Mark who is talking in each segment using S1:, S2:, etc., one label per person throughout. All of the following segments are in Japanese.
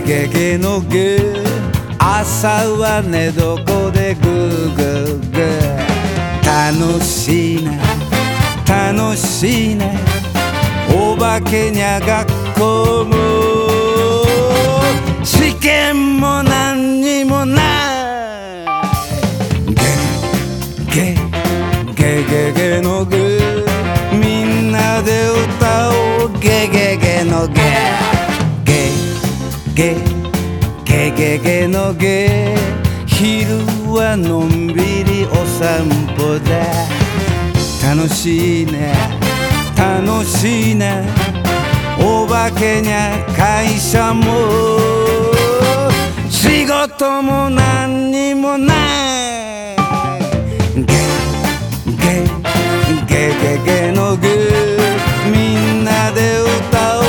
S1: ゲゲゲのゲ。朝は寝床でグーグーグー。楽しいね。楽しいね。お化けにゃ学校も試験も何にもない。ゲゲゲゲゲのゲ。みんなで歌おう。ゲゲゲのゲゲ。ゲゲゲゲのゲ。昼はのんびりお散歩だ。楽しいね楽しいね。お化けにゃ会社も。仕事も何にもない。ゲゲゲゲゲのゲ。みんなで歌おう。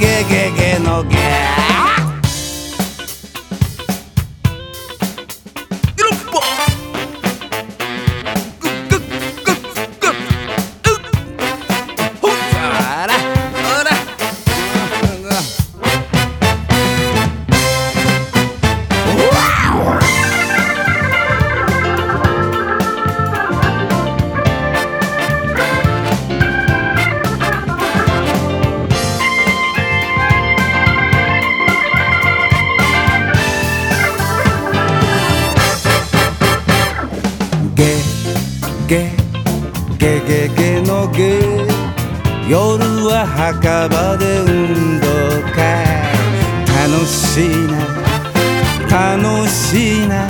S1: ゲゲゲのゲ。あゲゲゲゲゲのゲ。夜は墓場で運動会。楽しいな。楽しいな。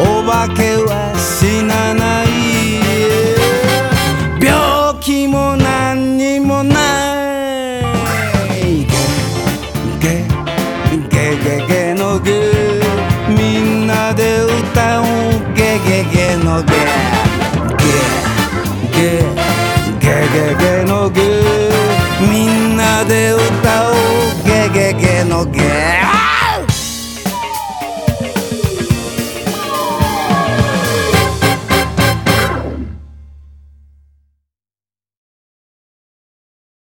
S1: お化けは死ゲゲゲゲゲゲのゲ